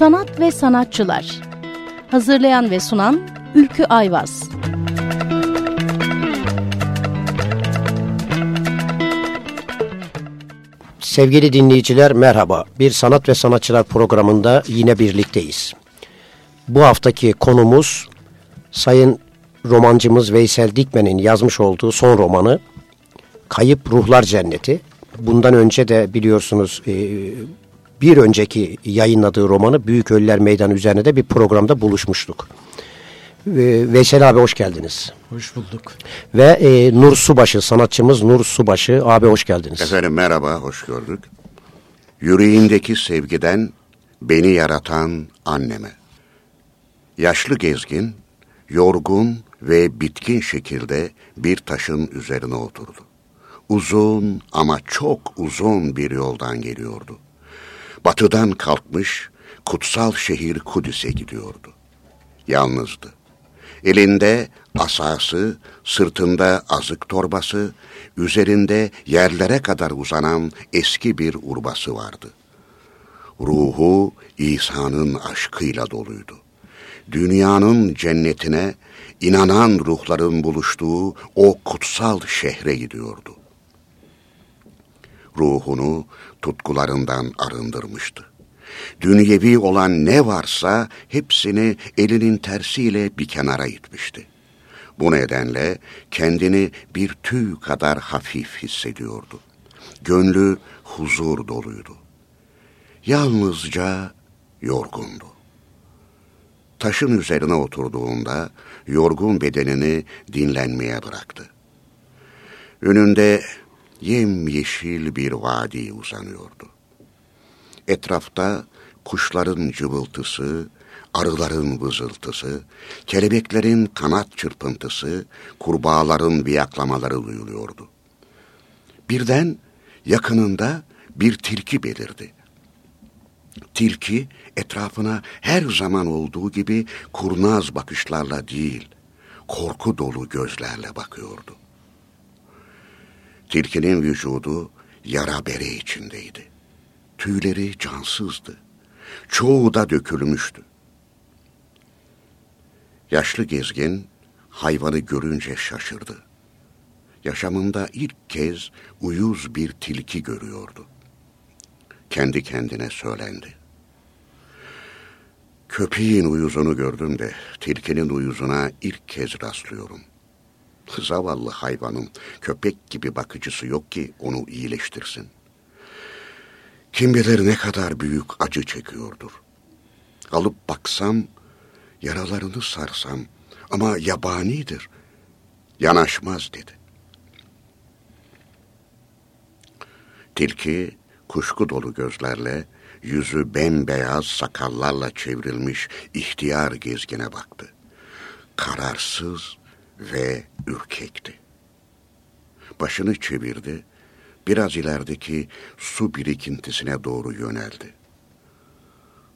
Sanat ve Sanatçılar Hazırlayan ve sunan Ülkü Ayvaz Sevgili dinleyiciler merhaba. Bir Sanat ve Sanatçılar programında yine birlikteyiz. Bu haftaki konumuz Sayın romancımız Veysel Dikmen'in yazmış olduğu son romanı Kayıp Ruhlar Cenneti. Bundan önce de biliyorsunuz e, bir önceki yayınladığı romanı Büyük Ölüler Meydanı üzerine de bir programda buluşmuştuk. Veysel abi hoş geldiniz. Hoş bulduk. Ve e, Nur Subaşı, sanatçımız Nur Subaşı. Abi hoş geldiniz. Efendim merhaba, hoş gördük. Yüreğindeki sevgiden beni yaratan anneme. Yaşlı gezgin, yorgun ve bitkin şekilde bir taşın üzerine oturdu. Uzun ama çok uzun bir yoldan geliyordu. Batıdan kalkmış, kutsal şehir Kudüs'e gidiyordu. Yalnızdı. Elinde asası, sırtında azık torbası, üzerinde yerlere kadar uzanan eski bir urbası vardı. Ruhu İsa'nın aşkıyla doluydu. Dünyanın cennetine inanan ruhların buluştuğu o kutsal şehre gidiyordu. Ruhunu tutkularından arındırmıştı. Dünyevi olan ne varsa hepsini elinin tersiyle bir kenara itmişti. Bu nedenle kendini bir tüy kadar hafif hissediyordu. Gönlü huzur doluydu. Yalnızca yorgundu. Taşın üzerine oturduğunda yorgun bedenini dinlenmeye bıraktı. Önünde yemyeşil bir vadi uzanıyordu. Etrafta kuşların cıvıltısı, arıların vızıltısı, kelebeklerin kanat çırpıntısı, kurbağaların viyaklamaları duyuluyordu. Birden yakınında bir tilki belirdi. Tilki etrafına her zaman olduğu gibi kurnaz bakışlarla değil, korku dolu gözlerle bakıyordu. Tilkinin vücudu yara bere içindeydi. Tüyleri cansızdı. Çoğu da dökülmüştü. Yaşlı gezgin hayvanı görünce şaşırdı. Yaşamında ilk kez uyuz bir tilki görüyordu. Kendi kendine söylendi. Köpeğin uyuzunu gördüm de tilkinin uyuzuna ilk kez rastlıyorum. Zavallı hayvanın köpek gibi bakıcısı yok ki onu iyileştirsin. Kim bilir ne kadar büyük acı çekiyordur. Alıp baksam, yaralarını sarsam ama yabanidir, yanaşmaz dedi. Tilki kuşku dolu gözlerle, yüzü bembeyaz sakallarla çevrilmiş ihtiyar gezgine baktı. Kararsız ve ürkekti. Başını çevirdi, biraz ilerideki su birikintisine doğru yöneldi.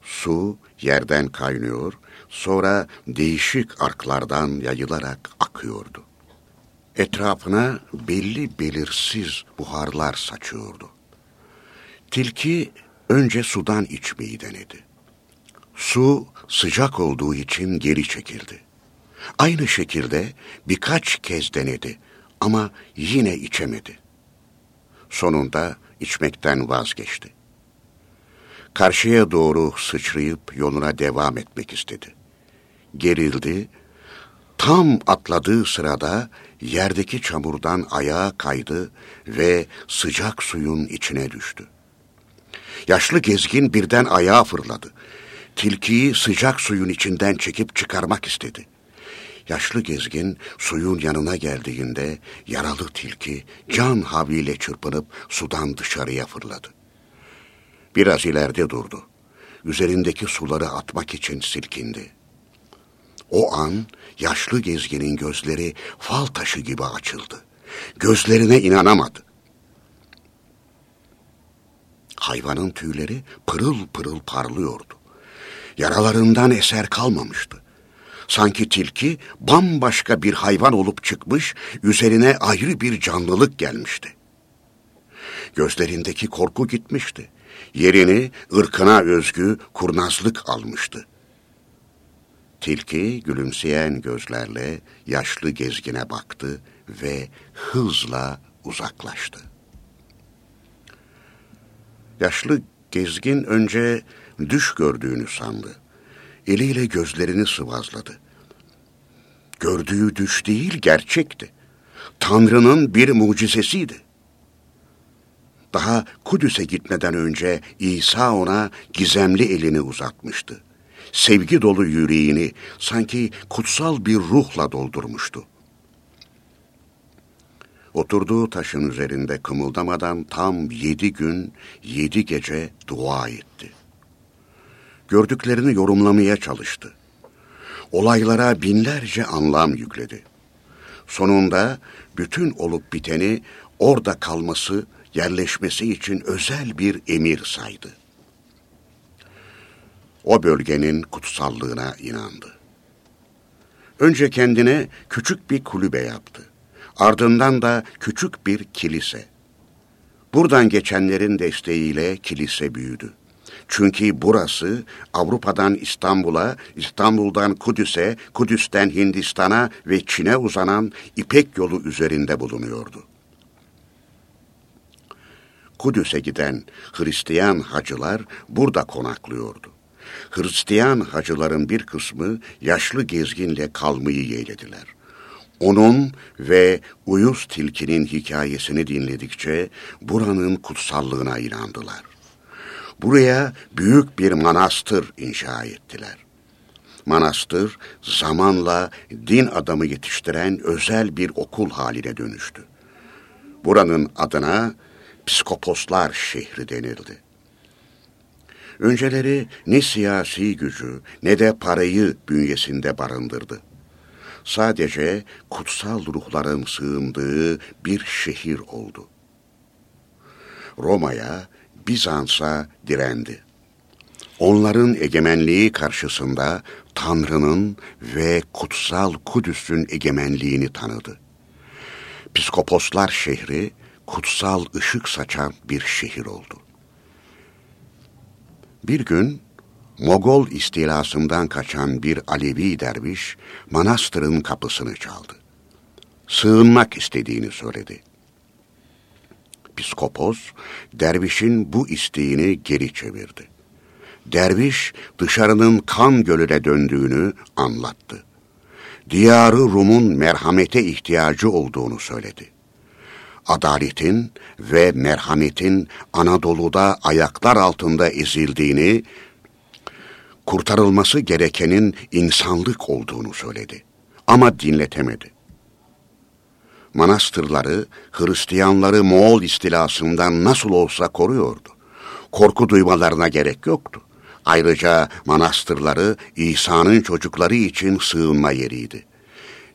Su yerden kaynıyor, sonra değişik arklardan yayılarak akıyordu. Etrafına belli belirsiz buharlar saçıyordu. Tilki önce sudan içmeyi denedi. Su sıcak olduğu için geri çekildi. Aynı şekilde birkaç kez denedi ama yine içemedi. Sonunda içmekten vazgeçti. Karşıya doğru sıçrayıp yoluna devam etmek istedi. Gerildi, tam atladığı sırada yerdeki çamurdan ayağa kaydı ve sıcak suyun içine düştü. Yaşlı gezgin birden ayağa fırladı. Tilkiyi sıcak suyun içinden çekip çıkarmak istedi. Yaşlı gezgin suyun yanına geldiğinde yaralı tilki can havliyle çırpınıp sudan dışarıya fırladı. Biraz ileride durdu. Üzerindeki suları atmak için silkindi. O an yaşlı gezginin gözleri fal taşı gibi açıldı. Gözlerine inanamadı. Hayvanın tüyleri pırıl pırıl parlıyordu. Yaralarından eser kalmamıştı. Sanki tilki bambaşka bir hayvan olup çıkmış, üzerine ayrı bir canlılık gelmişti. Gözlerindeki korku gitmişti. yerini ırkına özgü kurnazlık almıştı. Tilki gülümseyen gözlerle yaşlı gezgine baktı ve hızla uzaklaştı. Yaşlı gezgin önce düş gördüğünü sandı. Eliyle gözlerini sıvazladı. Gördüğü düş değil gerçekti. Tanrı'nın bir mucizesiydi. Daha Kudüs'e gitmeden önce İsa ona gizemli elini uzatmıştı. Sevgi dolu yüreğini sanki kutsal bir ruhla doldurmuştu. Oturduğu taşın üzerinde kımıldamadan tam yedi gün, yedi gece dua etti. Gördüklerini yorumlamaya çalıştı. Olaylara binlerce anlam yükledi. Sonunda bütün olup biteni orada kalması, yerleşmesi için özel bir emir saydı. O bölgenin kutsallığına inandı. Önce kendine küçük bir kulübe yaptı. Ardından da küçük bir kilise. Buradan geçenlerin desteğiyle kilise büyüdü. Çünkü burası Avrupa'dan İstanbul'a, İstanbul'dan Kudüs'e, Kudüs'ten Hindistan'a ve Çin'e uzanan İpek yolu üzerinde bulunuyordu. Kudüs'e giden Hristiyan hacılar burada konaklıyordu. Hristiyan hacıların bir kısmı yaşlı gezginle kalmayı yeğlediler. Onun ve uyuz tilkinin hikayesini dinledikçe buranın kutsallığına inandılar. Buraya büyük bir manastır inşa ettiler. Manastır zamanla din adamı yetiştiren özel bir okul haline dönüştü. Buranın adına Psikoposlar şehri denildi. Önceleri ne siyasi gücü ne de parayı bünyesinde barındırdı. Sadece kutsal ruhların sığındığı bir şehir oldu. Roma'ya, Bizans'a direndi. Onların egemenliği karşısında Tanrı'nın ve kutsal Kudüs'ün egemenliğini tanıdı. Piskoposlar şehri kutsal ışık saçan bir şehir oldu. Bir gün Mogol istilasından kaçan bir Alevi derviş manastırın kapısını çaldı. Sığınmak istediğini söyledi. Piskopos dervişin bu isteğini geri çevirdi. Derviş dışarının kan gölüne döndüğünü anlattı. Diyarı Rum'un merhamete ihtiyacı olduğunu söyledi adaletin ve merhametin Anadolu'da ayaklar altında ezildiğini, kurtarılması gerekenin insanlık olduğunu söyledi. Ama dinletemedi. Manastırları Hristiyanları Moğol istilasından nasıl olsa koruyordu. Korku duymalarına gerek yoktu. Ayrıca manastırları İsa'nın çocukları için sığınma yeriydi.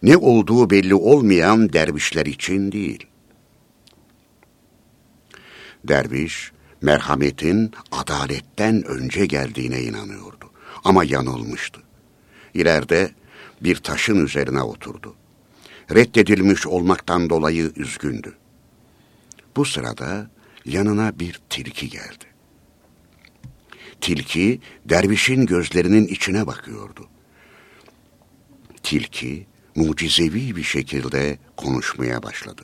Ne olduğu belli olmayan dervişler için değil. Derviş, merhametin adaletten önce geldiğine inanıyordu. Ama yanılmıştı. İleride bir taşın üzerine oturdu. Reddedilmiş olmaktan dolayı üzgündü. Bu sırada yanına bir tilki geldi. Tilki dervişin gözlerinin içine bakıyordu. Tilki mucizevi bir şekilde konuşmaya başladı.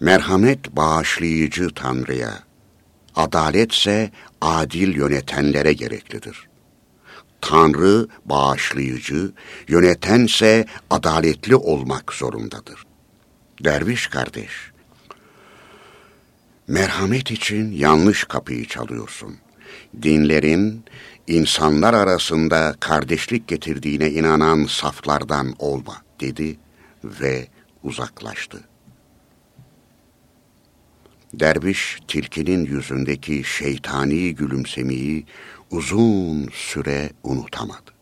Merhamet bağışlayıcı Tanrı'ya, adaletse adil yönetenlere gereklidir. Tanrı bağışlayıcı, yönetense adaletli olmak zorundadır. Derviş kardeş, merhamet için yanlış kapıyı çalıyorsun. Dinlerin, insanlar arasında kardeşlik getirdiğine inanan saflardan olma, dedi ve uzaklaştı. Derviş tilkinin yüzündeki şeytani gülümsemeyi uzun süre unutamadı.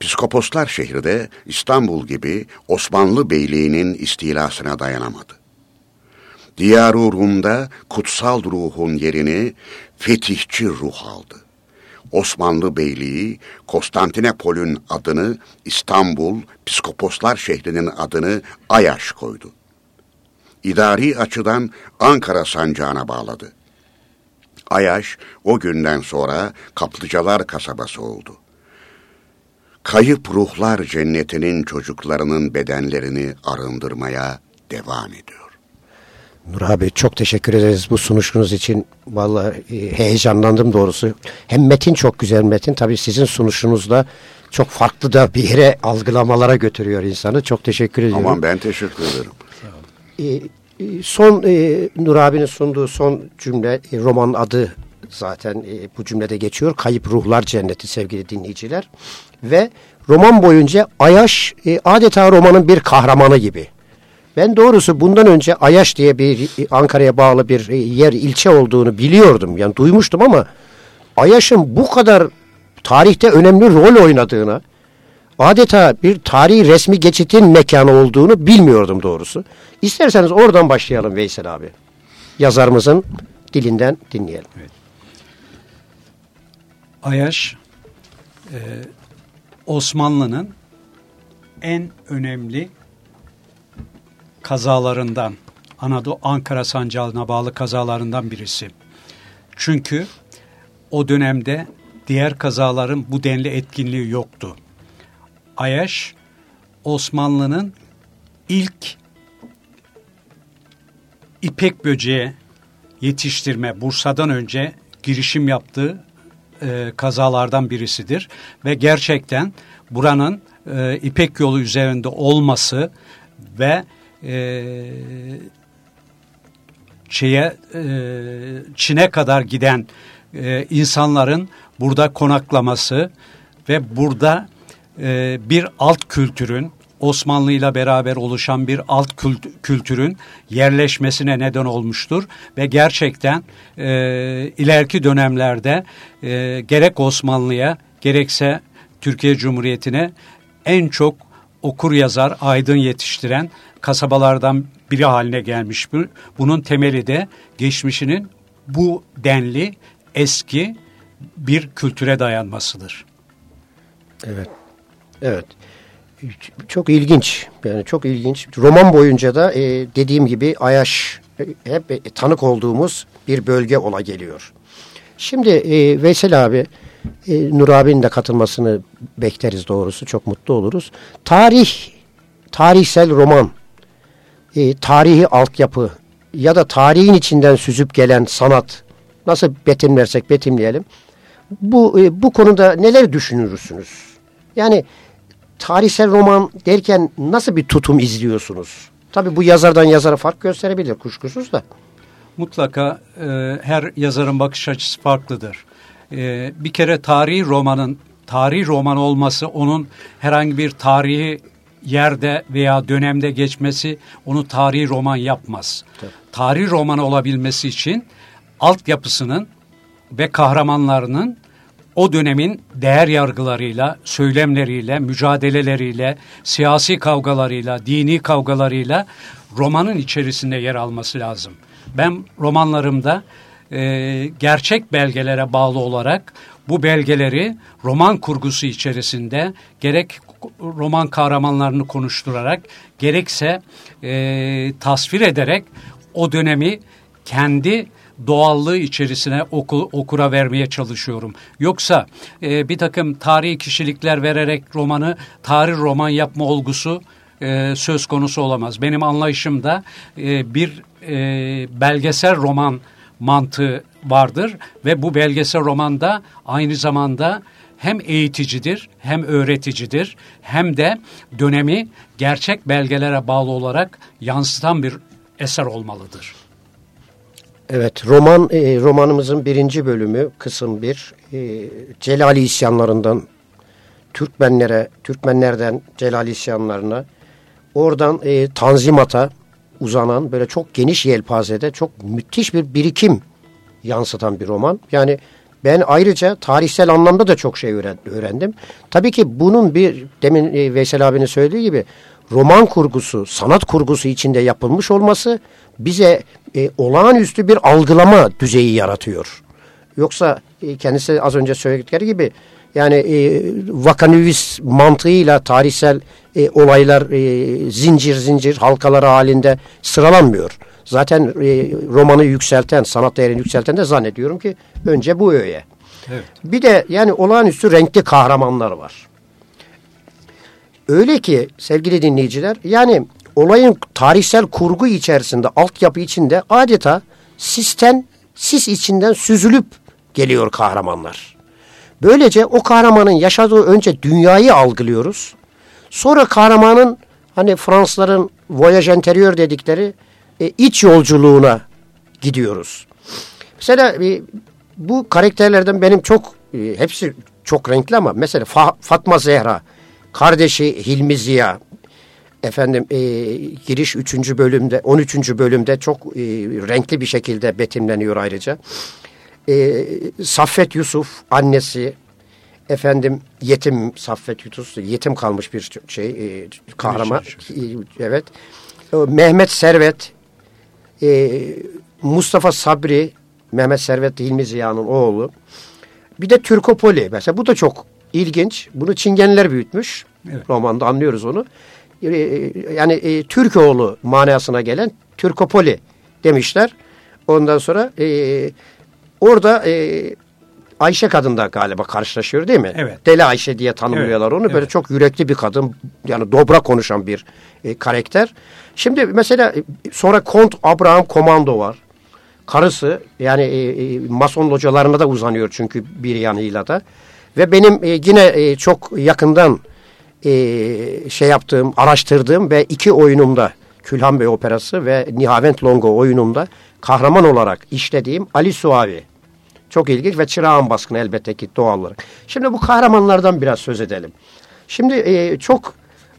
Psikoposlar şehri de İstanbul gibi Osmanlı Beyliği'nin istilasına dayanamadı. Diyar-ı Rum'da kutsal ruhun yerini fetihçi ruh aldı. Osmanlı Beyliği Konstantinopol'ün adını İstanbul, Psikoposlar şehrinin adını Ayaş koydu. idari açıdan Ankara sancağına bağladı. Ayaş o günden sonra Kaplıcalar kasabası oldu. Kayıp ruhlar cennetinin çocuklarının bedenlerini arındırmaya devam ediyor. Nur abi çok teşekkür ederiz bu sunuşunuz için. Vallahi e, heyecanlandım doğrusu. Hem metin çok güzel metin. Tabii sizin sunuşunuz da çok farklı da bir yere algılamalara götürüyor insanı. Çok teşekkür ediyorum. Aman ben teşekkür ederim. E, e, son e, Nur abinin sunduğu son cümle e, romanın adı zaten e, bu cümlede geçiyor. Kayıp Ruhlar Cenneti sevgili dinleyiciler. Ve roman boyunca Ayaş e, adeta romanın bir kahramanı gibi. Ben doğrusu bundan önce Ayaş diye bir e, Ankara'ya bağlı bir e, yer ilçe olduğunu biliyordum. Yani duymuştum ama Ayaş'ın bu kadar tarihte önemli rol oynadığını, adeta bir tarihi resmi geçitin mekanı olduğunu bilmiyordum doğrusu. İsterseniz oradan başlayalım Veysel abi. Yazarımızın dilinden dinleyelim. Evet. Ayaş e, Osmanlı'nın en önemli kazalarından, Anadolu Ankara Sancağı'na bağlı kazalarından birisi. Çünkü o dönemde diğer kazaların bu denli etkinliği yoktu. Ayaş, Osmanlı'nın ilk ipek böceği yetiştirme, Bursa'dan önce girişim yaptığı e, kazalardan birisidir. Ve gerçekten buranın e, İpek yolu üzerinde olması ve e, şeye e, Çin'e kadar giden e, insanların burada konaklaması ve burada e, bir alt kültürün Osmanlı ile beraber oluşan bir alt kültürün yerleşmesine neden olmuştur ve gerçekten e, ileriki dönemlerde e, gerek Osmanlı'ya gerekse Türkiye Cumhuriyeti'ne en çok okur yazar, aydın yetiştiren kasabalardan biri haline gelmiş. Bunun temeli de geçmişinin bu denli eski bir kültüre dayanmasıdır. Evet. Evet. Çok ilginç. Yani çok ilginç. Roman boyunca da e, dediğim gibi Ayaş e, hep e, tanık olduğumuz bir bölge ola geliyor. Şimdi e, Veysel abi e, Nur abinin de katılmasını bekleriz doğrusu. Çok mutlu oluruz. Tarih, tarihsel roman, e, tarihi altyapı ya da tarihin içinden süzüp gelen sanat nasıl betimlersek betimleyelim. Bu, e, bu konuda neler düşünürsünüz? Yani tarihsel roman derken nasıl bir tutum izliyorsunuz? Tabii bu yazardan yazara fark gösterebilir kuşkusuz da. Mutlaka e, her yazarın bakış açısı farklıdır. E, bir kere tarihi romanın tarihi roman olması onun herhangi bir tarihi yerde veya dönemde geçmesi onu tarihi roman yapmaz. Tabii. Tarihi roman olabilmesi için altyapısının ve kahramanlarının o dönemin değer yargılarıyla, söylemleriyle, mücadeleleriyle, siyasi kavgalarıyla, dini kavgalarıyla romanın içerisinde yer alması lazım. Ben romanlarımda e, gerçek belgelere bağlı olarak bu belgeleri roman kurgusu içerisinde gerek roman kahramanlarını konuşturarak gerekse e, tasvir ederek o dönemi kendi doğallığı içerisine oku, okura vermeye çalışıyorum. Yoksa e, bir takım tarihi kişilikler vererek romanı tarih roman yapma olgusu e, söz konusu olamaz. Benim anlayışımda e, bir e, belgesel roman mantığı vardır ve bu belgesel romanda aynı zamanda hem eğiticidir hem öğreticidir hem de dönemi gerçek belgelere bağlı olarak yansıtan bir eser olmalıdır. Evet, roman e, romanımızın birinci bölümü kısım bir e, Celali isyanlarından Türkmenlere, Türkmenlerden Celali isyanlarına, oradan e, Tanzimat'a uzanan böyle çok geniş yelpazede çok müthiş bir birikim yansıtan bir roman. Yani ben ayrıca tarihsel anlamda da çok şey öğrendim. Tabii ki bunun bir demin e, Veysel abinin söylediği gibi roman kurgusu, sanat kurgusu içinde yapılmış olması bize e, olağanüstü bir algılama düzeyi yaratıyor. Yoksa e, kendisi az önce söyledikleri gibi Yani e, vakanüvis mantığıyla tarihsel e, olaylar e, zincir zincir halkaları halinde sıralanmıyor. Zaten e, romanı yükselten, sanat değerini yükselten de zannediyorum ki önce bu öğe. Evet. Bir de yani olağanüstü renkli kahramanlar var. Öyle ki sevgili dinleyiciler yani olayın tarihsel kurgu içerisinde, altyapı içinde adeta sisten, sis içinden süzülüp geliyor kahramanlar. Böylece o kahramanın yaşadığı önce dünyayı algılıyoruz. Sonra kahramanın hani Fransızların voyage intérieur dedikleri e, iç yolculuğuna gidiyoruz. Mesela e, bu karakterlerden benim çok e, hepsi çok renkli ama mesela Fa Fatma Zehra, kardeşi Hilmi Ziya, efendim e, giriş 3. bölümde 13. bölümde çok e, renkli bir şekilde betimleniyor ayrıca. E, Saffet Yusuf annesi efendim yetim Saffet Yusuf yetim kalmış bir şey e, kahraman evet. Mehmet Servet e, Mustafa Sabri Mehmet Servet Hilmi Ziya'nın oğlu. Bir de Türkopoli mesela bu da çok ilginç. Bunu Çingenler büyütmüş. Evet. Romanda anlıyoruz onu. E, yani e, Türkoğlu manasına gelen Türkopoli demişler. Ondan sonra e, orada e, Ayşe kadında galiba karşılaşıyor değil mi? Evet. Deli Ayşe diye tanımlıyorlar evet. onu. Böyle evet. çok yürekli bir kadın yani dobra konuşan bir e, karakter. Şimdi mesela e, sonra Kont Abraham Komando var. Karısı yani e, e, mason localarına da uzanıyor çünkü bir yanıyla da. Ve benim e, yine e, çok yakından e, şey yaptığım, araştırdığım ve iki oyunumda Külhan Bey Operası ve Nihavent Longo oyunumda kahraman olarak işlediğim Ali Suavi. Çok ilginç ve Çırağan Baskını elbette ki doğal olarak. Şimdi bu kahramanlardan biraz söz edelim. Şimdi e, çok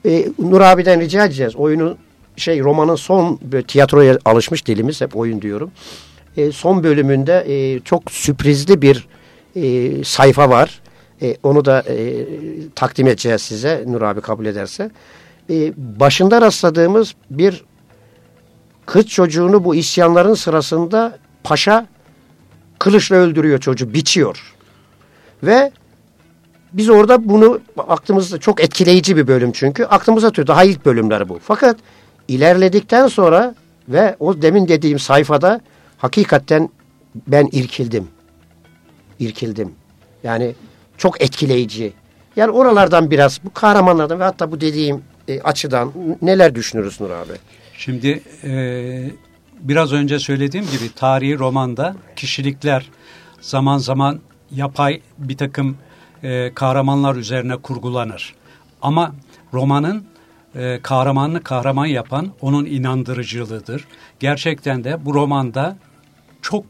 e, Nur abiden rica edeceğiz. Oyunun şey romanın son tiyatroya alışmış dilimiz hep oyun diyorum. E, son bölümünde e, çok sürprizli bir e, sayfa var. E, onu da e, takdim edeceğiz size Nur abi kabul ederse. E, başında rastladığımız bir kız çocuğunu bu isyanların sırasında paşa kılıçla öldürüyor çocuğu, biçiyor. Ve biz orada bunu aklımızda çok etkileyici bir bölüm çünkü aklımıza tutuyor. Daha ilk bölümler bu. Fakat ilerledikten sonra ve o demin dediğim sayfada hakikaten ben irkildim. İrkildim. Yani çok etkileyici. Yani oralardan biraz bu kahramanlardan ve hatta bu dediğim e, açıdan neler düşünürüz Nur abi? Şimdi e, biraz önce söylediğim gibi tarihi romanda kişilikler zaman zaman yapay bir takım e, kahramanlar üzerine kurgulanır. Ama romanın e, kahramanını kahraman yapan onun inandırıcılığıdır. Gerçekten de bu romanda çok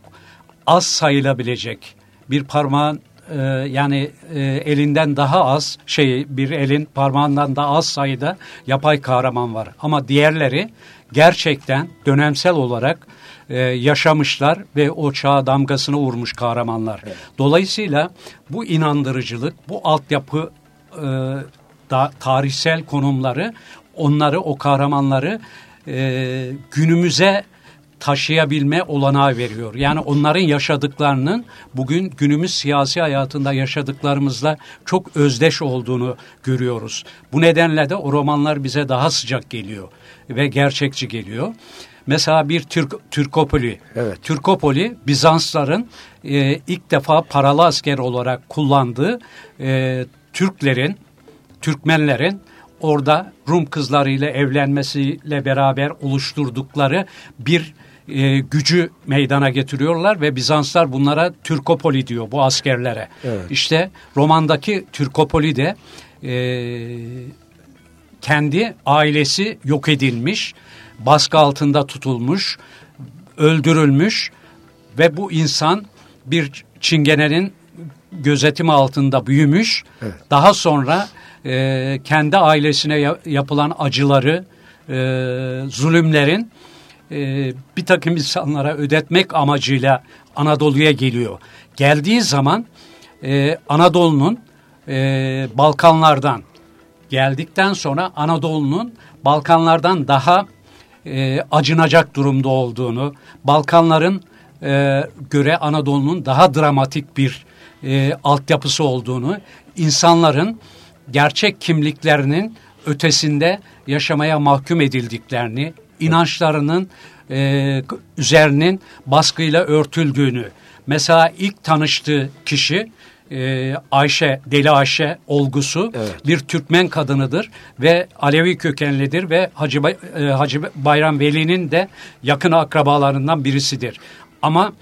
az sayılabilecek bir parmağın e, yani e, elinden daha az şey bir elin parmağından daha az sayıda yapay kahraman var. Ama diğerleri gerçekten dönemsel olarak e, yaşamışlar ve o çağa damgasını vurmuş kahramanlar. Evet. Dolayısıyla bu inandırıcılık, bu altyapı e, da, tarihsel konumları onları o kahramanları e, günümüze taşıyabilme olanağı veriyor. Yani onların yaşadıklarının bugün günümüz siyasi hayatında yaşadıklarımızla çok özdeş olduğunu görüyoruz. Bu nedenle de o romanlar bize daha sıcak geliyor ve gerçekçi geliyor. Mesela bir Türk Türkopoli. Evet. Türkopoli Bizansların e, ilk defa paralı asker olarak kullandığı e, Türklerin, Türkmenlerin orada Rum kızlarıyla evlenmesiyle beraber oluşturdukları bir e, gücü meydana getiriyorlar ve Bizanslar bunlara Türkopoli diyor bu askerlere. Evet. İşte romandaki Türkopoli de e, kendi ailesi yok edilmiş, baskı altında tutulmuş, öldürülmüş ve bu insan bir çingenenin gözetimi altında büyümüş. Evet. Daha sonra e, kendi ailesine yapılan acıları, e, zulümlerin e, bir takım insanlara ödetmek amacıyla Anadolu'ya geliyor. Geldiği zaman e, Anadolu'nun e, Balkanlardan geldikten sonra Anadolu'nun Balkanlardan daha e, acınacak durumda olduğunu, Balkanların e, göre Anadolu'nun daha dramatik bir e, altyapısı olduğunu, insanların gerçek kimliklerinin ötesinde yaşamaya mahkum edildiklerini, inançlarının e, üzerinin baskıyla örtüldüğünü. Mesela ilk tanıştığı kişi e, Ayşe, Deli Ayşe olgusu evet. bir Türkmen kadınıdır ve Alevi kökenlidir ve Hacı, e, Hacı Bayram Veli'nin de yakın akrabalarından birisidir. Ama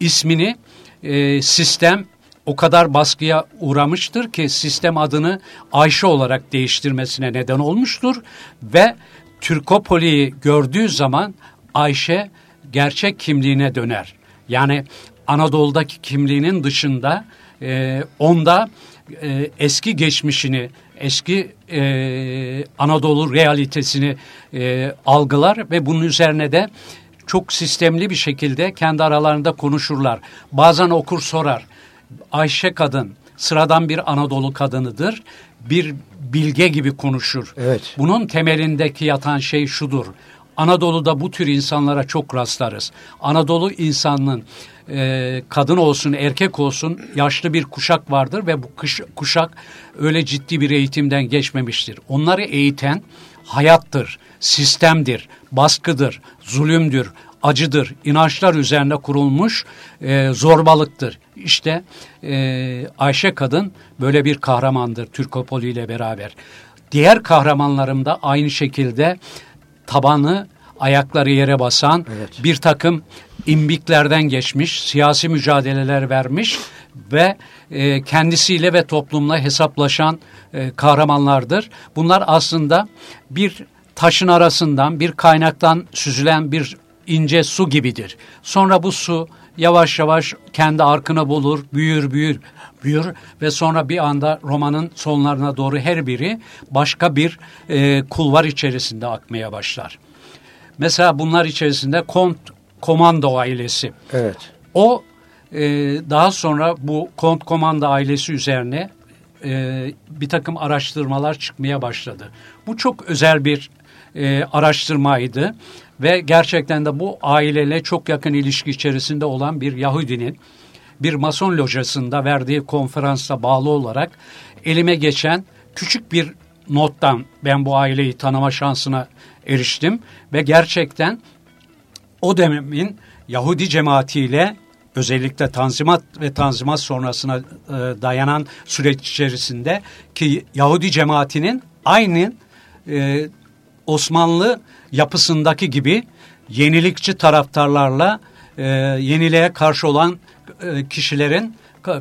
ismini e, sistem o kadar baskıya uğramıştır ki sistem adını Ayşe olarak değiştirmesine neden olmuştur ve Türkopoli'yi gördüğü zaman Ayşe gerçek kimliğine döner. Yani Anadolu'daki kimliğinin dışında e, onda e, eski geçmişini, eski e, Anadolu realitesini e, algılar ve bunun üzerine de çok sistemli bir şekilde kendi aralarında konuşurlar. Bazen okur sorar. Ayşe kadın sıradan bir Anadolu kadınıdır. Bir bilge gibi konuşur. Evet. Bunun temelindeki yatan şey şudur. Anadolu'da bu tür insanlara çok rastlarız. Anadolu insanının e, kadın olsun erkek olsun yaşlı bir kuşak vardır ve bu kış, kuşak öyle ciddi bir eğitimden geçmemiştir. Onları eğiten hayattır, sistemdir, baskıdır, zulümdür, acıdır, inançlar üzerine kurulmuş e, zorbalıktır. İşte e, Ayşe kadın böyle bir kahramandır Türkopoli ile beraber. Diğer kahramanlarım da aynı şekilde tabanı ayakları yere basan evet. bir takım imbiklerden geçmiş, siyasi mücadeleler vermiş ve e, kendisiyle ve toplumla hesaplaşan e, kahramanlardır. Bunlar aslında bir taşın arasından, bir kaynaktan süzülen bir ince su gibidir. Sonra bu su yavaş yavaş kendi arkını bulur, büyür, büyür, büyür ve sonra bir anda romanın sonlarına doğru her biri başka bir e, kulvar içerisinde akmaya başlar. Mesela bunlar içerisinde Kont Komando ailesi. Evet. O e, daha sonra bu Kont Komando ailesi üzerine e, bir takım araştırmalar çıkmaya başladı. Bu çok özel bir e, araştırmaydı ve gerçekten de bu aileyle çok yakın ilişki içerisinde olan bir Yahudinin bir mason lojasında verdiği konferansa bağlı olarak elime geçen küçük bir nottan ben bu aileyi tanıma şansına eriştim. Ve gerçekten o dönemin Yahudi cemaatiyle özellikle Tanzimat ve Tanzimat sonrasına e, dayanan süreç içerisinde ki Yahudi cemaatinin aynı e, Osmanlı yapısındaki gibi yenilikçi taraftarlarla e, yeniliğe karşı olan e, kişilerin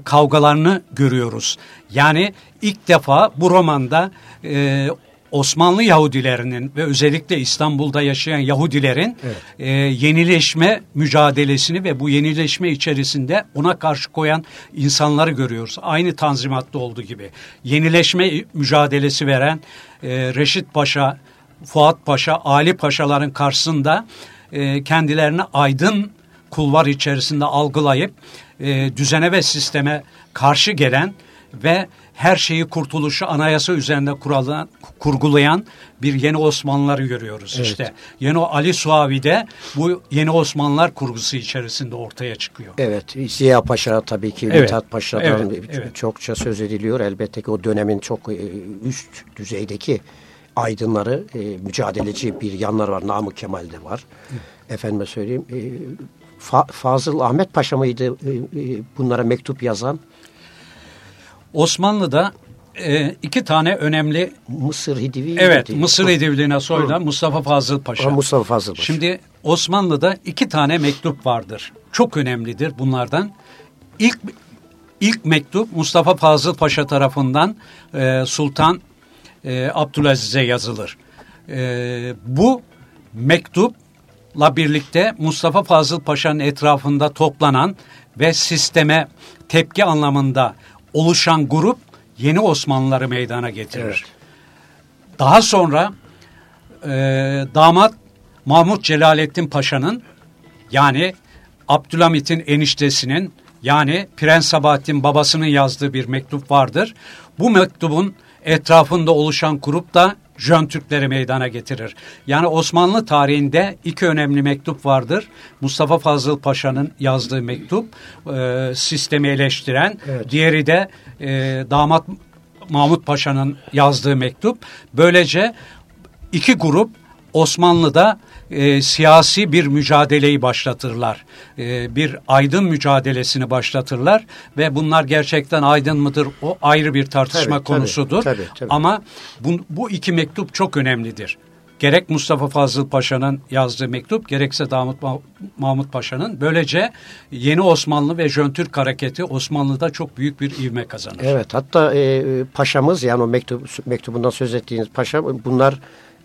kavgalarını görüyoruz. Yani ilk defa bu romanda e, Osmanlı Yahudilerinin ve özellikle İstanbul'da yaşayan Yahudilerin evet. e, yenileşme mücadelesini ve bu yenileşme içerisinde ona karşı koyan insanları görüyoruz. Aynı Tanzimat'ta olduğu gibi. Yenileşme mücadelesi veren e, Reşit Paşa, Fuat Paşa, Ali Paşaların karşısında e, kendilerini aydın kulvar içerisinde algılayıp e, düzene ve sisteme karşı gelen ve her şeyi kurtuluşu anayasa üzerinde kuralan, kurgulayan bir yeni Osmanlıları görüyoruz evet. işte. Yeni Ali Suavi'de bu yeni Osmanlılar kurgusu içerisinde ortaya çıkıyor. Evet. Ziya Paşa tabii ki evet. Mithat Paşa'dan evet. Çokça söz ediliyor. Elbette ki o dönemin çok e, üst düzeydeki aydınları, e, mücadeleci bir yanlar var. Namık Kemal'de var. Evet. Efendime söyleyeyim. E, Fa Fazıl Ahmet Paşa mıydı e, e, bunlara mektup yazan? Osmanlı'da e, iki tane önemli Mısır Hidivi Evet, miydi? Mısır Hidivliğine soyulan Mustafa Fazıl Paşa. Mustafa Fazıl Paşa. Şimdi Osmanlı'da iki tane mektup vardır. Çok önemlidir bunlardan. İlk ilk mektup Mustafa Fazıl Paşa tarafından e, Sultan e, Abdülaziz'e yazılır. E, bu mektupla birlikte Mustafa Fazıl Paşa'nın etrafında toplanan ve sisteme tepki anlamında oluşan grup yeni Osmanlıları meydana getirir. Evet. Daha sonra e, damat Mahmut Celalettin Paşa'nın yani Abdülhamit'in eniştesinin yani Prens Sabahattin babasının yazdığı bir mektup vardır. Bu mektubun etrafında oluşan grup da Jön Türkleri meydana getirir. Yani Osmanlı tarihinde iki önemli mektup vardır. Mustafa Fazıl Paşa'nın yazdığı mektup e, sistemi eleştiren, evet. diğeri de e, damat Mahmut Paşa'nın yazdığı mektup. Böylece iki grup Osmanlı'da e, siyasi bir mücadeleyi başlatırlar. E, bir aydın mücadelesini başlatırlar ve bunlar gerçekten aydın mıdır o ayrı bir tartışma tabii, konusudur. Tabii, tabii, tabii. Ama bu, bu iki mektup çok önemlidir. Gerek Mustafa Fazıl Paşa'nın yazdığı mektup gerekse Damat Mahmut Paşa'nın böylece yeni Osmanlı ve Jön Türk hareketi Osmanlı'da çok büyük bir ivme kazanır. Evet hatta e, paşamız yani o mektup, mektubundan söz ettiğiniz paşa bunlar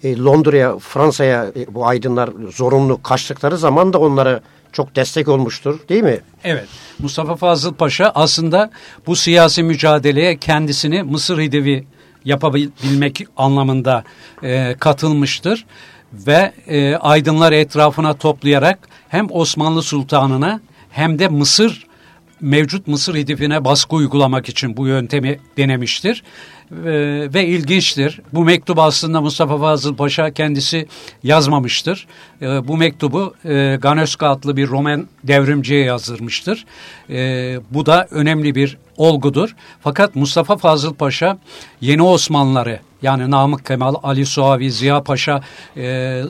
e, Londra'ya, Fransa'ya e, bu aydınlar zorunlu kaçtıkları zaman da onlara çok destek olmuştur değil mi? Evet. Mustafa Fazıl Paşa aslında bu siyasi mücadeleye kendisini Mısır Hidevi yapabilmek anlamında e, katılmıştır. Ve e, aydınlar etrafına toplayarak hem Osmanlı Sultanı'na hem de Mısır mevcut Mısır hedefine baskı uygulamak için bu yöntemi denemiştir. Ve, ilginçtir. Bu mektup aslında Mustafa Fazıl Paşa kendisi yazmamıştır. E, bu mektubu e, Ganöska adlı bir Roman devrimciye yazdırmıştır. E, bu da önemli bir olgudur. Fakat Mustafa Fazıl Paşa yeni Osmanlıları yani Namık Kemal, Ali Suavi, Ziya Paşa e,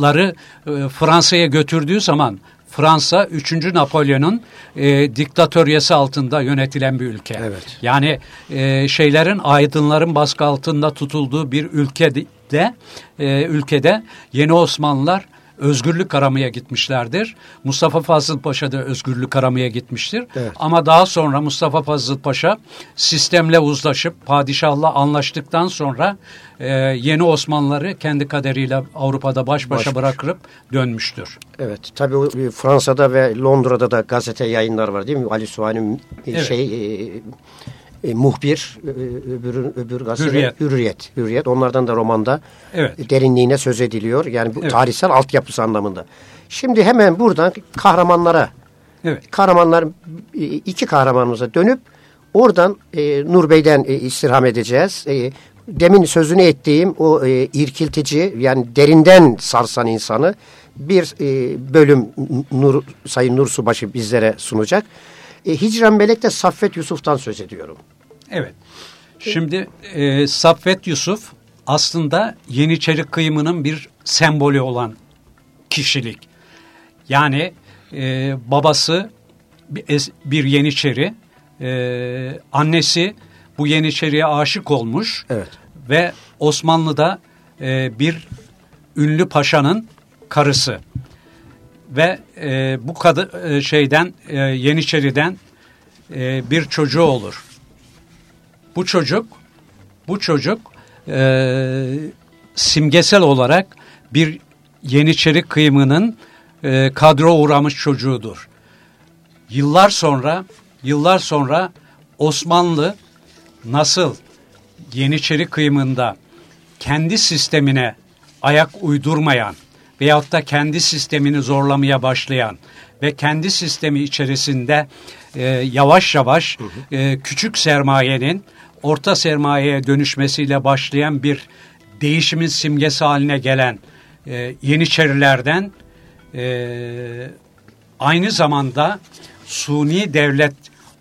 ları e, Fransa'ya götürdüğü zaman Fransa 3. Napolyon'un e, diktatöryesi altında yönetilen bir ülke. Evet. Yani e, şeylerin aydınların baskı altında tutulduğu bir ülkede e, ülkede yeni Osmanlılar özgürlük aramaya gitmişlerdir. Mustafa Fazıl Paşa da özgürlük aramaya gitmiştir. Evet. Ama daha sonra Mustafa Fazıl Paşa sistemle uzlaşıp padişahla anlaştıktan sonra e, yeni Osmanlıları kendi kaderiyle Avrupa'da baş başa baş bırakıp dönmüştür. Evet tabii Fransa'da ve Londra'da da gazete yayınlar var değil mi? Ali Suhani'nin evet. şey e, e, muhbir, e, öbür, öbür gazete Hürriyet. Hürriyet. Hürriyet. Onlardan da romanda evet. derinliğine söz ediliyor. Yani bu evet. tarihsel altyapısı anlamında. Şimdi hemen buradan kahramanlara, evet. kahramanlar iki kahramanımıza dönüp oradan e, Nur Bey'den e, istirham edeceğiz. E, demin sözünü ettiğim o e, irkiltici yani derinden sarsan insanı bir e, bölüm Nur, Sayın Nur Subaşı bizlere sunacak. E, Hicran Melek'te Saffet Yusuf'tan söz ediyorum. Evet. Şimdi e, Saffet Yusuf aslında Yeniçeri kıyımının bir sembolü olan kişilik. Yani e, babası bir, bir Yeniçeri, e, annesi bu Yeniçeri'ye aşık olmuş evet. ve Osmanlı'da e, bir ünlü paşanın karısı ve e, bu kadı e, şeyden e, Yeniçeri'den e, bir çocuğu olur. Bu çocuk bu çocuk e, simgesel olarak bir Yeniçeri kıyımının e, kadro uğramış çocuğudur. Yıllar sonra yıllar sonra Osmanlı nasıl Yeniçeri kıyımında kendi sistemine ayak uydurmayan veyahut da kendi sistemini zorlamaya başlayan ve kendi sistemi içerisinde e, yavaş yavaş hı hı. E, küçük sermayenin orta sermayeye dönüşmesiyle başlayan bir değişimin simgesi haline gelen e, Yeniçerilerden e, aynı zamanda suni devlet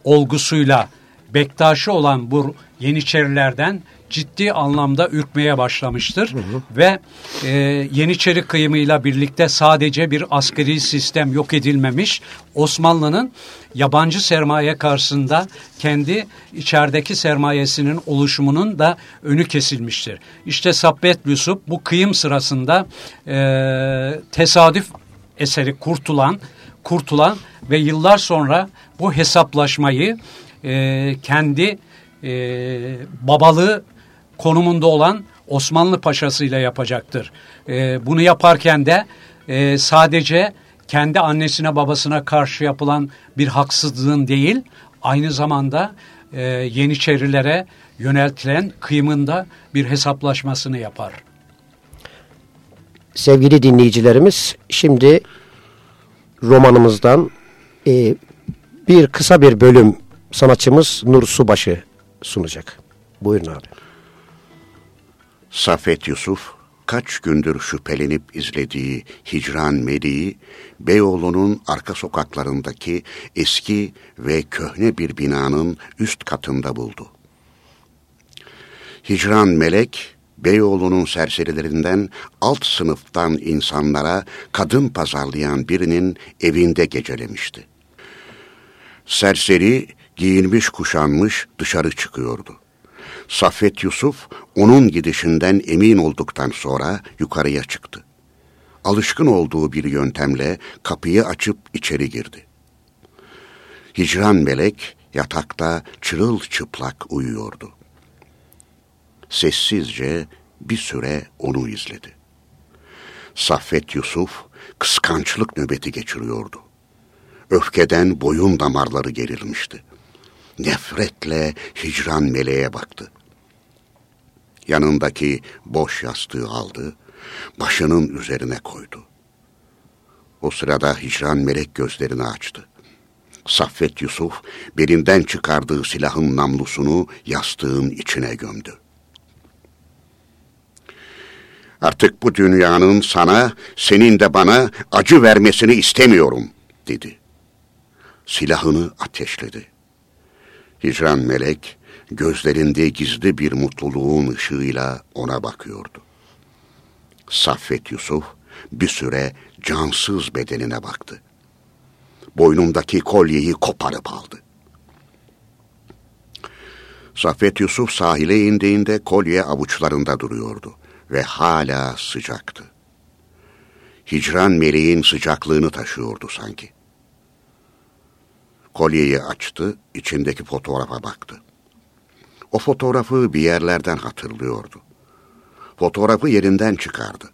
olgusuyla bektaşı olan bu Yeniçerilerden ciddi anlamda ürkmeye başlamıştır. Hı hı. Ve e, Yeniçeri kıyımıyla birlikte sadece bir askeri sistem yok edilmemiş. Osmanlı'nın yabancı sermaye karşısında kendi içerideki sermayesinin oluşumunun da önü kesilmiştir. İşte Sabbet Yusuf bu kıyım sırasında e, tesadüf eseri kurtulan, kurtulan ve yıllar sonra bu hesaplaşmayı e, kendi e, babalığı konumunda olan Osmanlı Paşası ile yapacaktır. E, bunu yaparken de e, sadece kendi annesine babasına karşı yapılan bir haksızlığın değil, aynı zamanda e, Yeniçerilere yöneltilen kıyımında bir hesaplaşmasını yapar. Sevgili dinleyicilerimiz, şimdi romanımızdan e, bir kısa bir bölüm sanatçımız Nur Subaşı sunacak. Buyurun abi. Safet Yusuf kaç gündür şüphelenip izlediği Hicran Meli'yi Beyoğlu'nun arka sokaklarındaki eski ve köhne bir binanın üst katında buldu. Hicran Melek, Beyoğlu'nun serserilerinden alt sınıftan insanlara kadın pazarlayan birinin evinde gecelemişti. Serseri giyinmiş kuşanmış dışarı çıkıyordu. Saffet Yusuf onun gidişinden emin olduktan sonra yukarıya çıktı. Alışkın olduğu bir yöntemle kapıyı açıp içeri girdi. Hicran melek yatakta çırılçıplak uyuyordu. Sessizce bir süre onu izledi. Saffet Yusuf kıskançlık nöbeti geçiriyordu. Öfkeden boyun damarları gerilmişti. Nefretle hicran meleğe baktı. Yanındaki boş yastığı aldı, başının üzerine koydu. O sırada hicran melek gözlerini açtı. Saffet Yusuf belinden çıkardığı silahın namlusunu yastığın içine gömdü. Artık bu dünyanın sana, senin de bana acı vermesini istemiyorum, dedi. Silahını ateşledi. Hicran melek, gözlerinde gizli bir mutluluğun ışığıyla ona bakıyordu. Saffet Yusuf bir süre cansız bedenine baktı. Boynundaki kolyeyi koparıp aldı. Saffet Yusuf sahile indiğinde kolye avuçlarında duruyordu ve hala sıcaktı. Hicran meleğin sıcaklığını taşıyordu sanki. Kolyeyi açtı, içindeki fotoğrafa baktı. O fotoğrafı bir yerlerden hatırlıyordu. Fotoğrafı yerinden çıkardı.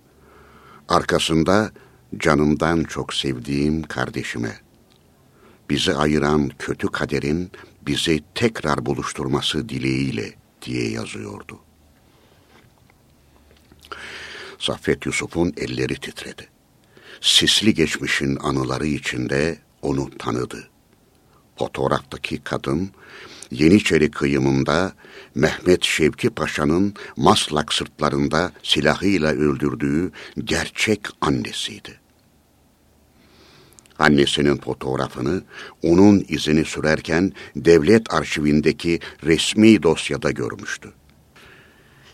Arkasında canımdan çok sevdiğim kardeşime, bizi ayıran kötü kaderin bizi tekrar buluşturması dileğiyle diye yazıyordu. Saffet Yusuf'un elleri titredi. Sisli geçmişin anıları içinde onu tanıdı. Fotoğraftaki kadın Yeniçeri kıyımında Mehmet Şevki Paşa'nın Maslak sırtlarında silahıyla öldürdüğü gerçek annesiydi. Annesinin fotoğrafını onun izini sürerken devlet arşivindeki resmi dosyada görmüştü.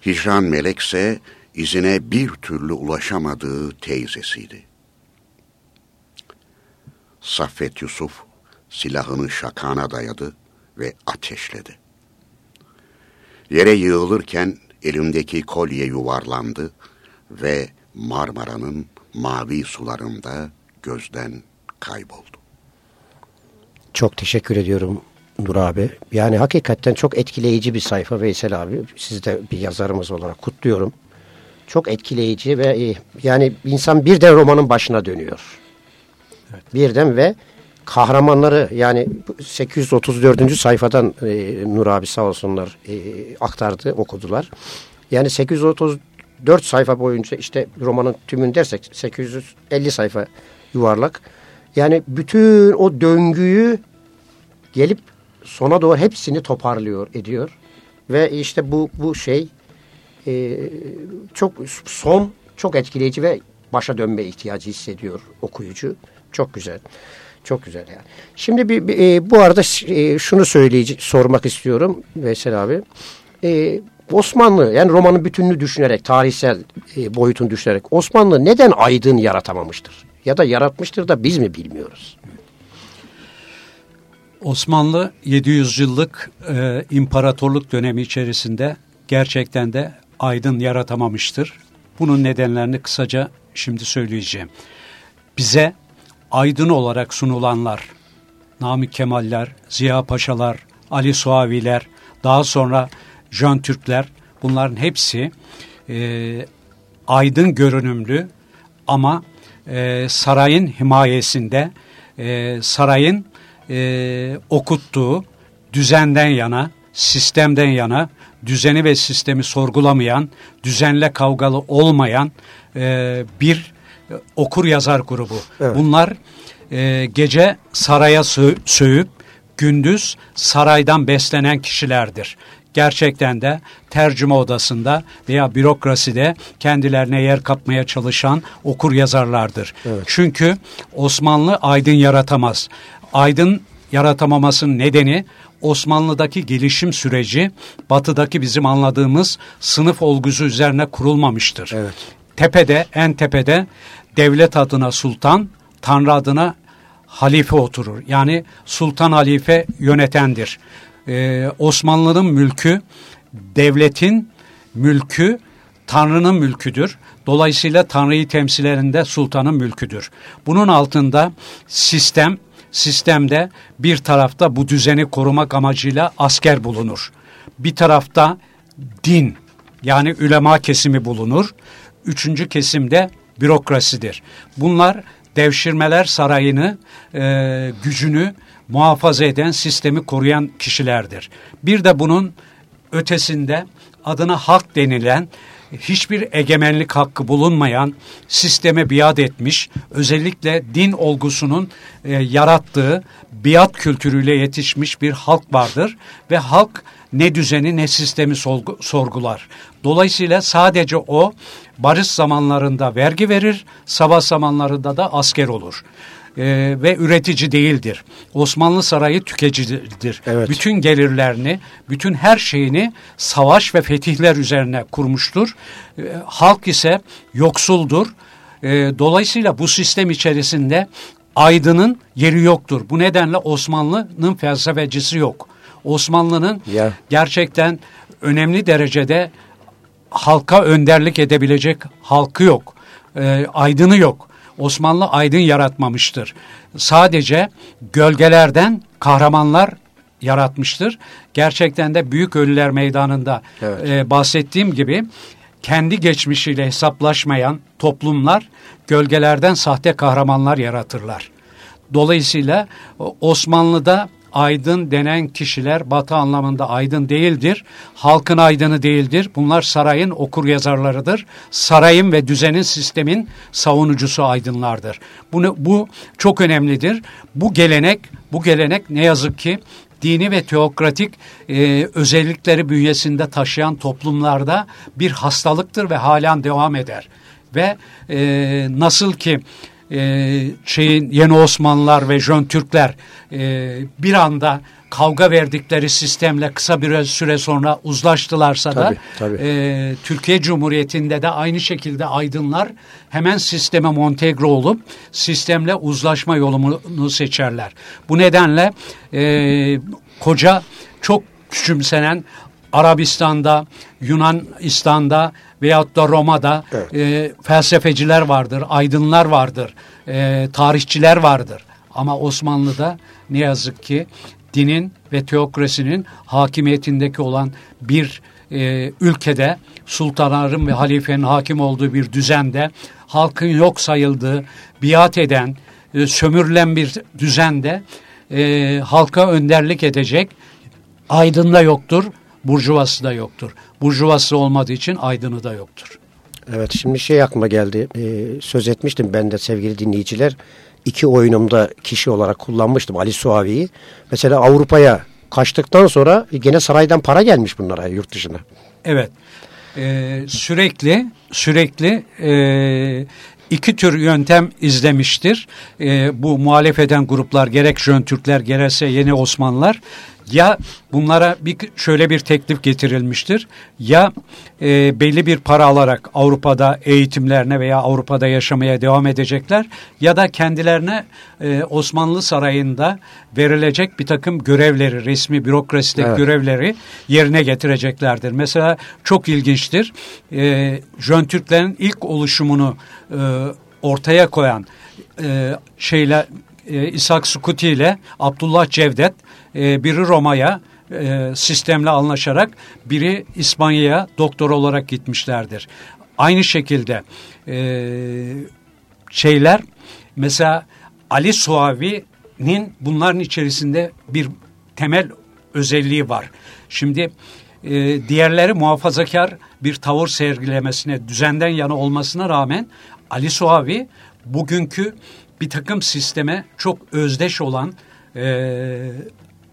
Hicran Melek ise izine bir türlü ulaşamadığı teyzesiydi. Saffet Yusuf silahını şakana dayadı ve ateşledi. Yere yığılırken elimdeki kolye yuvarlandı ve Marmara'nın mavi sularında gözden kayboldu. Çok teşekkür ediyorum Nur abi. Yani hakikaten çok etkileyici bir sayfa Veysel abi. Siz de bir yazarımız olarak kutluyorum. Çok etkileyici ve yani insan birden romanın başına dönüyor. Evet. Birden ve kahramanları yani 834. sayfadan e, Nur abi sağ olsunlar e, aktardı okudular. Yani 834 sayfa boyunca işte romanın tümün dersek 850 sayfa yuvarlak. Yani bütün o döngüyü gelip sona doğru hepsini toparlıyor ediyor. Ve işte bu bu şey e, çok son çok etkileyici ve başa dönme ihtiyacı hissediyor okuyucu. Çok güzel. Çok güzel yani. Şimdi bir, bir e, bu arada e, şunu söyleyeceğim, sormak istiyorum Veysel abi. E, Osmanlı yani romanın bütününü düşünerek, tarihsel e, boyutunu düşünerek Osmanlı neden aydın yaratamamıştır? Ya da yaratmıştır da biz mi bilmiyoruz? Osmanlı 700 yıllık e, imparatorluk dönemi içerisinde gerçekten de aydın yaratamamıştır. Bunun nedenlerini kısaca şimdi söyleyeceğim. Bize aydın olarak sunulanlar, Namık Kemaller, Ziya Paşalar, Ali Suaviler, daha sonra Jön Türkler bunların hepsi e, aydın görünümlü ama e, sarayın himayesinde e, sarayın e, okuttuğu düzenden yana, sistemden yana, düzeni ve sistemi sorgulamayan, düzenle kavgalı olmayan e, bir okur yazar grubu. Evet. Bunlar e, gece saraya sö sövüp gündüz saraydan beslenen kişilerdir. gerçekten de tercüme odasında veya bürokraside kendilerine yer kapmaya çalışan okur yazarlardır. Evet. Çünkü Osmanlı aydın yaratamaz. Aydın yaratamamasının nedeni Osmanlı'daki gelişim süreci batıdaki bizim anladığımız sınıf olgusu üzerine kurulmamıştır. Evet. Tepede, en tepede devlet adına sultan, tanrı adına halife oturur. Yani sultan halife yönetendir. Ee, Osmanlı'nın mülkü, devletin mülkü, Tanrı'nın mülküdür. Dolayısıyla Tanrı'yı temsillerinde sultanın mülküdür. Bunun altında sistem, sistemde bir tarafta bu düzeni korumak amacıyla asker bulunur. Bir tarafta din yani ülema kesimi bulunur. Üçüncü kesimde bürokrasidir. Bunlar devşirmeler sarayını, e, gücünü muhafaza eden, sistemi koruyan kişilerdir. Bir de bunun ötesinde adına halk denilen hiçbir egemenlik hakkı bulunmayan sisteme biat etmiş, özellikle din olgusunun e, yarattığı biat kültürüyle yetişmiş bir halk vardır ve halk ne düzeni ne sistemi sorgular. Dolayısıyla sadece o barış zamanlarında vergi verir, savaş zamanlarında da asker olur e, ve üretici değildir. Osmanlı Sarayı tüketicidir. Evet. Bütün gelirlerini, bütün her şeyini savaş ve fetihler üzerine kurmuştur. E, halk ise yoksuldur. E, dolayısıyla bu sistem içerisinde aydının yeri yoktur. Bu nedenle Osmanlı'nın felsefecisi yok. Osmanlı'nın yeah. gerçekten önemli derecede halka önderlik edebilecek halkı yok. E, aydını yok. Osmanlı aydın yaratmamıştır. Sadece gölgelerden kahramanlar yaratmıştır. Gerçekten de Büyük Ölüler Meydanı'nda evet. e, bahsettiğim gibi kendi geçmişiyle hesaplaşmayan toplumlar gölgelerden sahte kahramanlar yaratırlar. Dolayısıyla Osmanlı'da aydın denen kişiler batı anlamında aydın değildir. Halkın aydını değildir. Bunlar sarayın okur yazarlarıdır. Sarayın ve düzenin sistemin savunucusu aydınlardır. Bunu, bu çok önemlidir. Bu gelenek, bu gelenek ne yazık ki dini ve teokratik e, özellikleri bünyesinde taşıyan toplumlarda bir hastalıktır ve halen devam eder. Ve e, nasıl ki e, şeyin Yeni Osmanlılar ve Jön Türkler e, bir anda kavga verdikleri sistemle kısa bir süre sonra uzlaştılarsa tabii, da tabii. E, Türkiye Cumhuriyeti'nde de aynı şekilde aydınlar hemen sisteme montegre olup sistemle uzlaşma yolunu seçerler. Bu nedenle e, koca çok küçümsenen Arabistan'da, Yunanistan'da veyahut da Roma'da evet. e, felsefeciler vardır, aydınlar vardır, e, tarihçiler vardır. Ama Osmanlı'da ne yazık ki dinin ve teokrasinin hakimiyetindeki olan bir e, ülkede sultanların ve halifenin hakim olduğu bir düzende halkın yok sayıldığı, biat eden, e, sömürülen bir düzende e, halka önderlik edecek aydınla yoktur burjuvası da yoktur. Burjuvası olmadığı için aydını da yoktur. Evet şimdi şey aklıma geldi. Ee, söz etmiştim ben de sevgili dinleyiciler. İki oyunumda kişi olarak kullanmıştım Ali Suavi'yi. Mesela Avrupa'ya kaçtıktan sonra gene saraydan para gelmiş bunlara yurt dışına. Evet. Ee, sürekli sürekli e, iki tür yöntem izlemiştir. E, bu muhalef eden gruplar gerek Jön Türkler gerekse Yeni Osmanlılar ya bunlara bir şöyle bir teklif getirilmiştir ya e, belli bir para alarak Avrupa'da eğitimlerine veya Avrupa'da yaşamaya devam edecekler ya da kendilerine e, Osmanlı Sarayı'nda verilecek bir takım görevleri resmi bürokrasideki evet. görevleri yerine getireceklerdir. Mesela çok ilginçtir e, Jön Türklerin ilk oluşumunu e, ortaya koyan e, şeyle e, İshak Sukuti ile Abdullah Cevdet e, biri Roma'ya e, sistemle anlaşarak biri İspanya'ya doktor olarak gitmişlerdir. Aynı şekilde e, şeyler mesela Ali Suavi'nin bunların içerisinde bir temel özelliği var. Şimdi e, diğerleri muhafazakar bir tavır sergilemesine, düzenden yana olmasına rağmen Ali Suavi bugünkü bir takım sisteme çok özdeş olan e,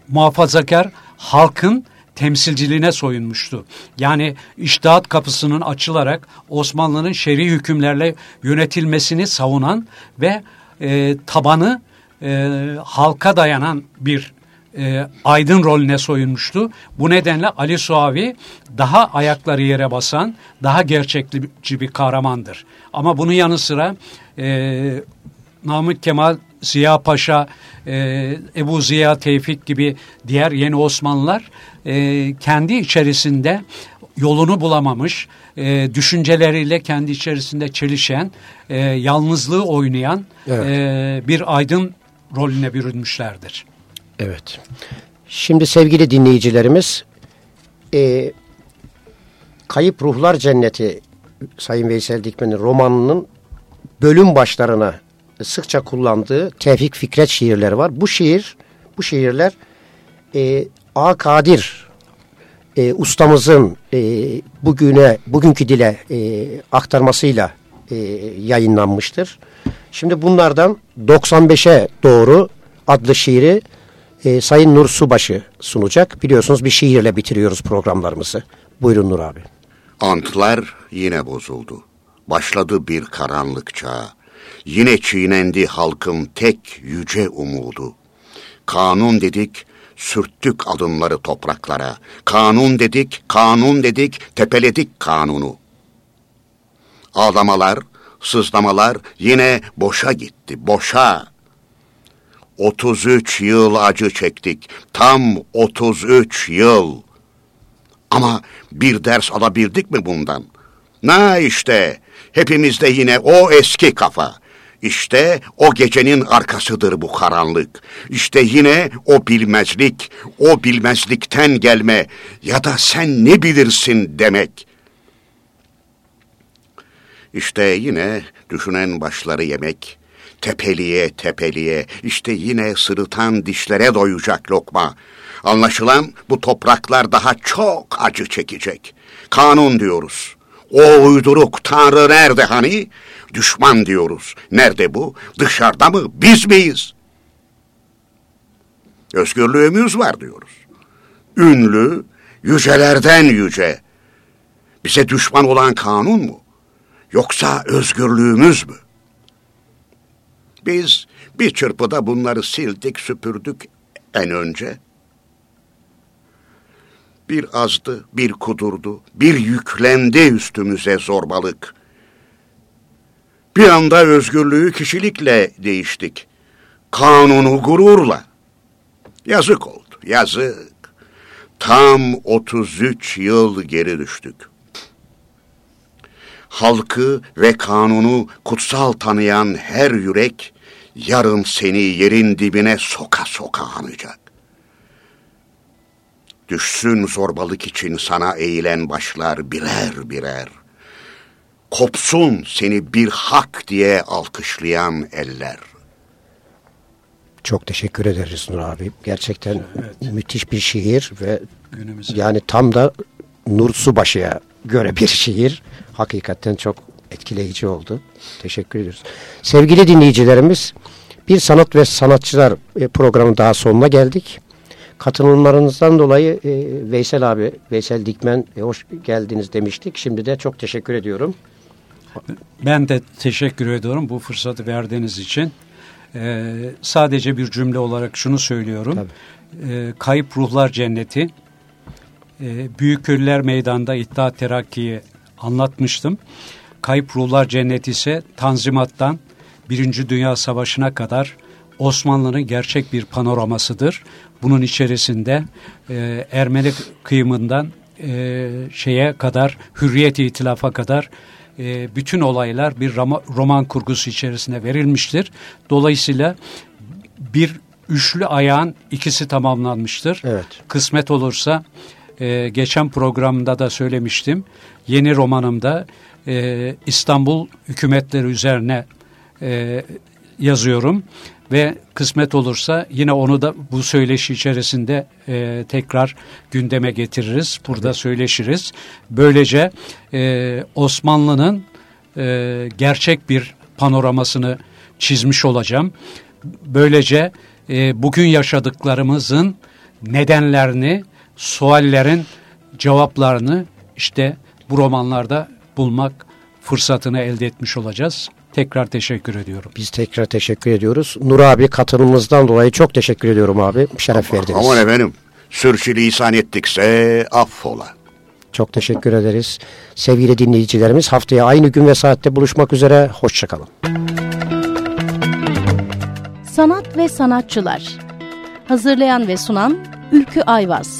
muhafazakar halkın temsilciliğine soyunmuştu. Yani iştahat kapısının açılarak Osmanlı'nın şer'i hükümlerle yönetilmesini savunan ve e, tabanı e, halka dayanan bir e, aydın rolüne soyunmuştu. Bu nedenle Ali Suavi daha ayakları yere basan, daha gerçekçi bir kahramandır. Ama bunun yanı sıra e, Namık Kemal, Ziya Paşa, e, Ebu Ziya Tevfik gibi diğer yeni Osmanlılar e, kendi içerisinde yolunu bulamamış, e, düşünceleriyle kendi içerisinde çelişen, e, yalnızlığı oynayan evet. e, bir aydın rolüne bürünmüşlerdir. Evet. Şimdi sevgili dinleyicilerimiz, e, Kayıp Ruhlar Cenneti Sayın Veysel Dikmen'in romanının bölüm başlarına sıkça kullandığı Tevfik Fikret şiirleri var. Bu şiir, bu şiirler e, A. Kadir e, ustamızın e, bugüne, bugünkü dile e, aktarmasıyla e, yayınlanmıştır. Şimdi bunlardan 95'e doğru adlı şiiri e, Sayın Nur Subaşı sunacak. Biliyorsunuz bir şiirle bitiriyoruz programlarımızı. Buyurun Nur abi. Antlar yine bozuldu. Başladı bir karanlık çağı. Yine çiğnendi halkın tek yüce umudu. Kanun dedik, sürttük adımları topraklara. Kanun dedik, kanun dedik, tepeledik kanunu. Ağlamalar, sızlamalar yine boşa gitti, boşa. 33 yıl acı çektik, tam 33 yıl. Ama bir ders alabildik mi bundan? Na işte, hepimizde yine o eski kafa. İşte o gecenin arkasıdır bu karanlık. İşte yine o bilmezlik, o bilmezlikten gelme ya da sen ne bilirsin demek. İşte yine düşünen başları yemek, tepeliye tepeliye, işte yine sırıtan dişlere doyacak lokma. Anlaşılan bu topraklar daha çok acı çekecek. Kanun diyoruz. O uyduruk Tanrı nerede hani? Düşman diyoruz. Nerede bu? Dışarıda mı? Biz miyiz? Özgürlüğümüz var diyoruz. Ünlü, yücelerden yüce. Bize düşman olan kanun mu? Yoksa özgürlüğümüz mü? Biz bir çırpıda bunları sildik, süpürdük en önce. Bir azdı, bir kudurdu, bir yüklendi üstümüze zorbalık. Bir anda özgürlüğü kişilikle değiştik. Kanunu gururla. Yazık oldu, yazık. Tam 33 yıl geri düştük. Halkı ve kanunu kutsal tanıyan her yürek yarın seni yerin dibine soka soka anacak. Düşsün zorbalık için sana eğilen başlar birer birer. Kopsun seni bir hak diye alkışlayan eller. Çok teşekkür ederiz Nur abi. Gerçekten evet. müthiş bir şiir ve Günümüze. yani tam da Nur Subaşı'ya göre bir şiir. Hakikaten çok etkileyici oldu. Teşekkür ediyoruz. Sevgili dinleyicilerimiz bir sanat ve sanatçılar e, programı daha sonuna geldik. Katılımlarınızdan dolayı e, Veysel abi, Veysel Dikmen e, hoş geldiniz demiştik. Şimdi de çok teşekkür ediyorum. Ben de teşekkür ediyorum bu fırsatı verdiğiniz için. Ee, sadece bir cümle olarak şunu söylüyorum. Ee, Kayıp Ruhlar Cenneti e, Büyük Ölüler Meydanı'nda İttihat Terakki'yi anlatmıştım. Kayıp Ruhlar Cenneti ise Tanzimat'tan Birinci Dünya Savaşı'na kadar Osmanlı'nın gerçek bir panoramasıdır. Bunun içerisinde e, Ermeni kıyımından e, şeye kadar, Hürriyet İtilaf'a kadar e, bütün olaylar bir roman kurgusu içerisinde verilmiştir. Dolayısıyla bir üçlü ayağın ikisi tamamlanmıştır. Evet. Kısmet olursa e, geçen programda da söylemiştim. Yeni romanımda e, İstanbul hükümetleri üzerine e, yazıyorum ve kısmet olursa yine onu da bu söyleşi içerisinde e, tekrar gündeme getiririz. Burada evet. söyleşiriz. Böylece e, Osmanlı'nın e, gerçek bir panoramasını çizmiş olacağım. Böylece e, bugün yaşadıklarımızın nedenlerini suallerin cevaplarını işte bu romanlarda bulmak fırsatını elde etmiş olacağız. Tekrar teşekkür ediyorum. Biz tekrar teşekkür ediyoruz. Nur abi katılımımızdan dolayı çok teşekkür ediyorum abi. Şeref verdiniz. Aman efendim sürçülisan ettikse affola. Çok teşekkür ederiz. Sevgili dinleyicilerimiz haftaya aynı gün ve saatte buluşmak üzere. Hoşçakalın. Sanat ve sanatçılar. Hazırlayan ve sunan Ülkü Ayvaz.